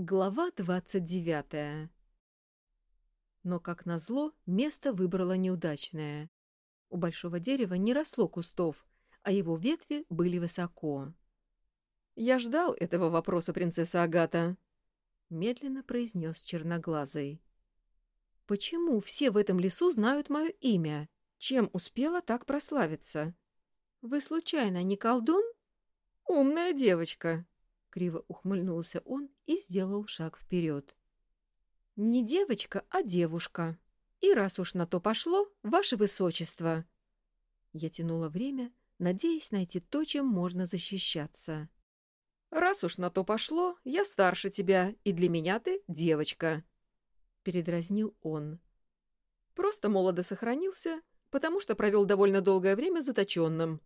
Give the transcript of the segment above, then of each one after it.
Глава двадцать девятая Но, как назло, место выбрало неудачное. У большого дерева не росло кустов, а его ветви были высоко. «Я ждал этого вопроса, принцесса Агата», — медленно произнес черноглазый. «Почему все в этом лесу знают мое имя? Чем успела так прославиться? Вы случайно не колдун?» «Умная девочка», — криво ухмыльнулся он и сделал шаг вперед. «Не девочка, а девушка. И раз уж на то пошло, ваше высочество!» Я тянула время, надеясь найти то, чем можно защищаться. «Раз уж на то пошло, я старше тебя, и для меня ты девочка», — передразнил он. «Просто молодо сохранился, потому что провел довольно долгое время заточенным.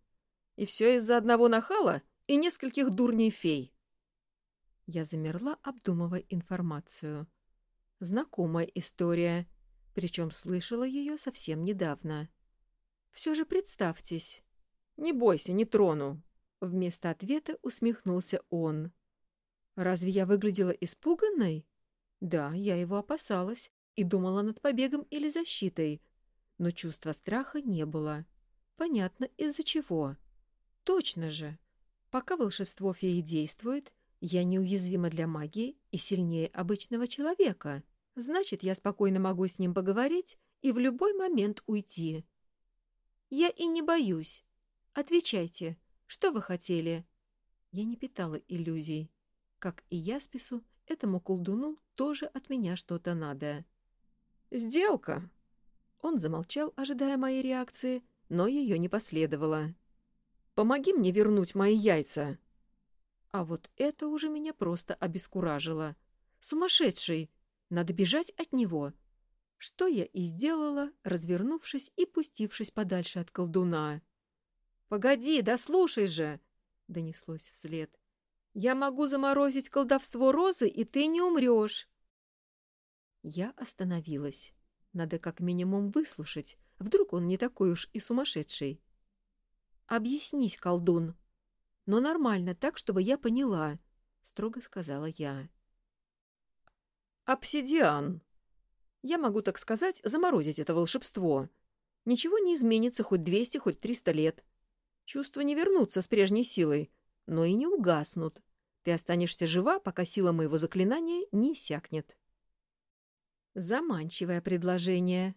И все из-за одного нахала и нескольких дурней-фей. Я замерла, обдумывая информацию. Знакомая история, причем слышала ее совсем недавно. «Все же представьтесь». «Не бойся, не трону», — вместо ответа усмехнулся он. «Разве я выглядела испуганной?» «Да, я его опасалась и думала над побегом или защитой, но чувства страха не было. Понятно, из-за чего. Точно же. Пока волшебство феи действует, я неуязвима для магии и сильнее обычного человека. Значит, я спокойно могу с ним поговорить и в любой момент уйти. Я и не боюсь. Отвечайте, что вы хотели? Я не питала иллюзий. Как и я спису, этому колдуну тоже от меня что-то надо. «Сделка!» Он замолчал, ожидая моей реакции, но ее не последовало. «Помоги мне вернуть мои яйца!» А вот это уже меня просто обескуражило. Сумасшедший! Надо бежать от него. Что я и сделала, развернувшись и пустившись подальше от колдуна. «Погоди, да слушай же!» — донеслось вслед. «Я могу заморозить колдовство розы, и ты не умрешь!» Я остановилась. Надо как минимум выслушать. Вдруг он не такой уж и сумасшедший. «Объяснись, колдун!» Но нормально, так, чтобы я поняла», — строго сказала я. «Обсидиан. Я могу, так сказать, заморозить это волшебство. Ничего не изменится хоть двести, хоть триста лет. Чувства не вернутся с прежней силой, но и не угаснут. Ты останешься жива, пока сила моего заклинания не иссякнет». Заманчивое предложение.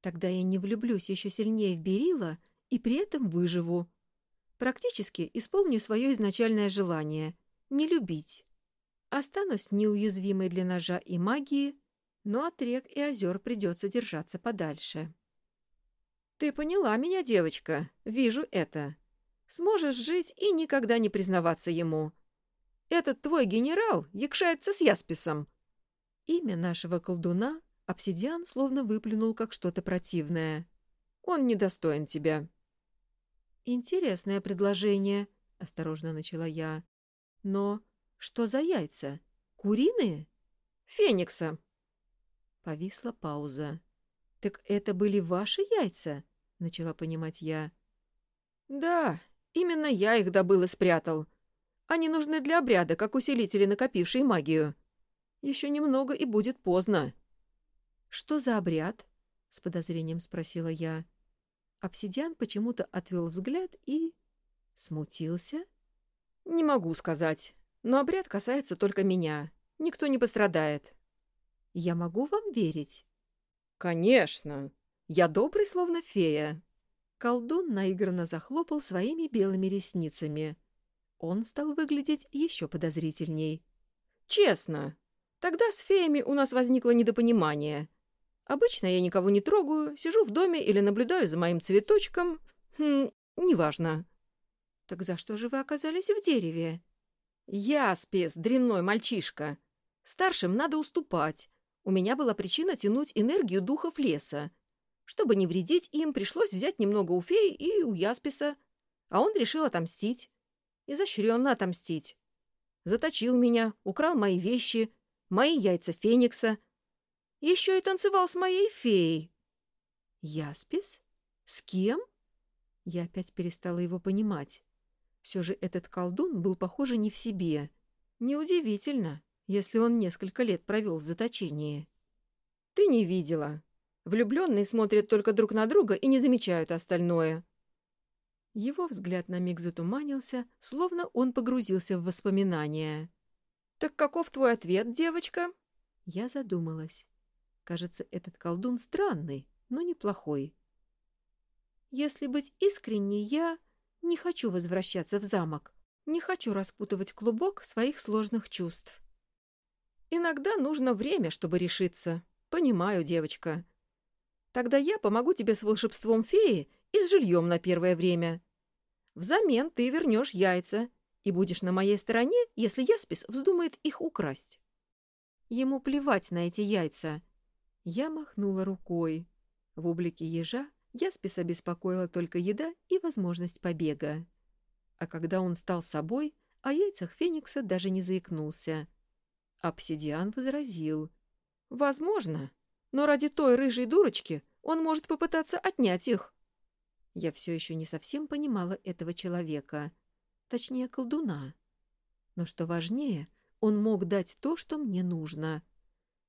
Тогда я не влюблюсь еще сильнее в Берила и при этом выживу. Практически исполню свое изначальное желание — не любить. Останусь неуязвимой для ножа и магии, но от рек и озер придется держаться подальше. «Ты поняла меня, девочка, вижу это. Сможешь жить и никогда не признаваться ему. Этот твой генерал якшается с Ясписом». Имя нашего колдуна обсидиан словно выплюнул как что-то противное. «Он недостоин тебя». «Интересное предложение», — осторожно начала я. «Но что за яйца? Куриные?» «Феникса». Повисла пауза. «Так это были ваши яйца?» — начала понимать я. «Да, именно я их добыл и спрятал. Они нужны для обряда, как усилители, накопившие магию. Еще немного, и будет поздно». «Что за обряд?» — с подозрением спросила я. Обсидиан почему-то отвел взгляд и... смутился. «Не могу сказать, но обряд касается только меня. Никто не пострадает». «Я могу вам верить?» «Конечно! Я добрый, словно фея». Колдун наигранно захлопал своими белыми ресницами. Он стал выглядеть еще подозрительней. «Честно, тогда с феями у нас возникло недопонимание. Обычно я никого не трогаю, сижу в доме или наблюдаю за моим цветочком. Хм, неважно. Так за что же вы оказались в дереве? Я спец, дрянной мальчишка. Старшим надо уступать. У меня была причина тянуть энергию духов леса. Чтобы не вредить им, пришлось взять немного у феи и у Ясписа. А он решил отомстить. Изощренно отомстить. Заточил меня, украл мои вещи, мои яйца феникса — еще и танцевал с моей феей. Яспис? С кем? Я опять перестала его понимать. Все же этот колдун был, похоже, не в себе. Неудивительно. если он несколько лет провел в заточении. Ты не видела. Влюбленные смотрят только друг на друга и не замечают остальное. Его взгляд на миг затуманился, словно он погрузился в воспоминания. «Так каков твой ответ, девочка?» Я задумалась. Кажется, этот колдун странный, но неплохой. «Если быть искренней, я не хочу возвращаться в замок. Не хочу распутывать клубок своих сложных чувств. Иногда нужно время, чтобы решиться. Понимаю, девочка. Тогда я помогу тебе с волшебством феи и с жильем на первое время. Взамен ты вернешь яйца и будешь на моей стороне, если Яспис вздумает их украсть. Ему плевать на эти яйца. Я махнула рукой. В облике ежа Ясписа беспокоила только еда и возможность побега. А когда он стал собой, о яйцах Феникса даже не заикнулся. Обсидиан возразил. «Возможно, но ради той рыжей дурочки он может попытаться отнять их». Я все еще не совсем понимала этого человека, точнее, колдуна. Но что важнее, он мог дать то, что мне нужно.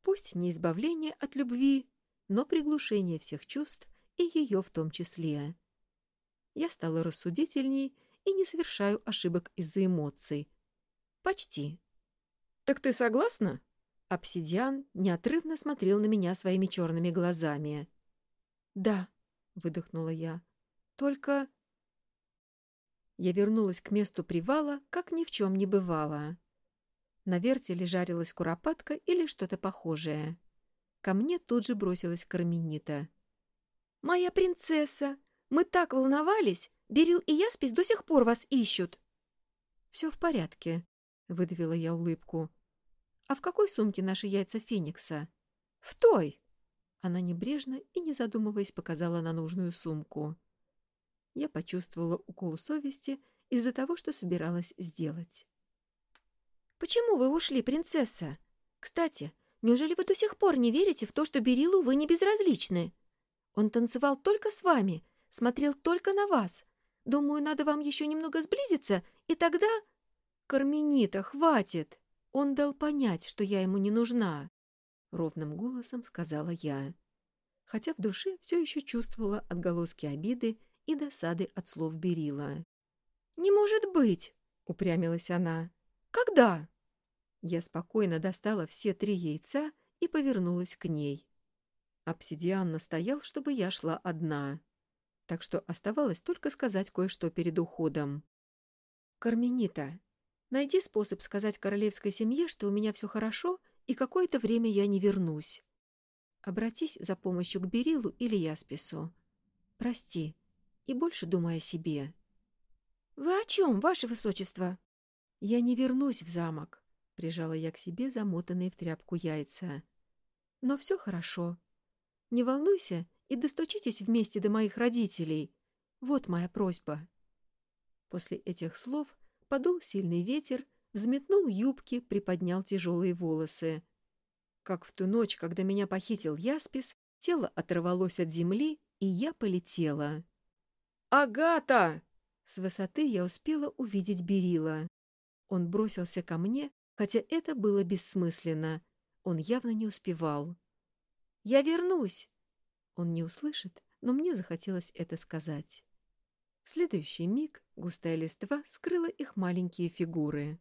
Пусть не избавление от любви, но приглушение всех чувств и ее в том числе. Я стала рассудительней и не совершаю ошибок из-за эмоций. Почти. «Так ты согласна?» Обсидиан неотрывно смотрел на меня своими черными глазами. «Да», — выдохнула я. «Только...» Я вернулась к месту привала, как ни в чем не бывало. На вертеле жарилась куропатка или что-то похожее. Ко мне тут же бросилась Карменита. «Моя принцесса! Мы так волновались! Берил и Яспис до сих пор вас ищут!» «Все в порядке», — выдавила я улыбку. «А в какой сумке наши яйца Феникса?» «В той!» Она небрежно и, не задумываясь, показала на нужную сумку. Я почувствовала укол совести из-за того, что собиралась сделать. «Почему вы ушли, принцесса? Кстати, неужели вы до сих пор не верите в то, что Берилу вы не безразличны? Он танцевал только с вами, смотрел только на вас. Думаю, надо вам еще немного сблизиться, и тогда...» «Карменита, хватит!» Он дал понять, что я ему не нужна. Ровным голосом сказала я. Хотя в душе все еще чувствовала отголоски обиды и досады от слов Берила. «Не может быть!» — упрямилась она. «Когда?» Я спокойно достала все три яйца и повернулась к ней. Обсидиан настоял, чтобы я шла одна. Так что оставалось только сказать кое-что перед уходом. «Карменита, найди способ сказать королевской семье, что у меня все хорошо, и какое-то время я не вернусь. Обратись за помощью к Берилу или Яспису. Прости, и больше думай о себе». «Вы о чем, ваше высочество?» «Я не вернусь в замок», — прижала я к себе замотанные в тряпку яйца. «Но все хорошо. Не волнуйся и достучитесь вместе до моих родителей. Вот моя просьба». После этих слов подул сильный ветер, взметнул юбки, приподнял тяжелые волосы. Как в ту ночь, когда меня похитил Яспис, тело оторвалось от земли, и я полетела. «Агата!» С высоты я успела увидеть Берила. Он бросился ко мне, хотя это было бессмысленно. Он явно не успевал. «Я вернусь!» Он не услышит, но мне захотелось это сказать. В следующий миг густая листва скрыла их маленькие фигуры.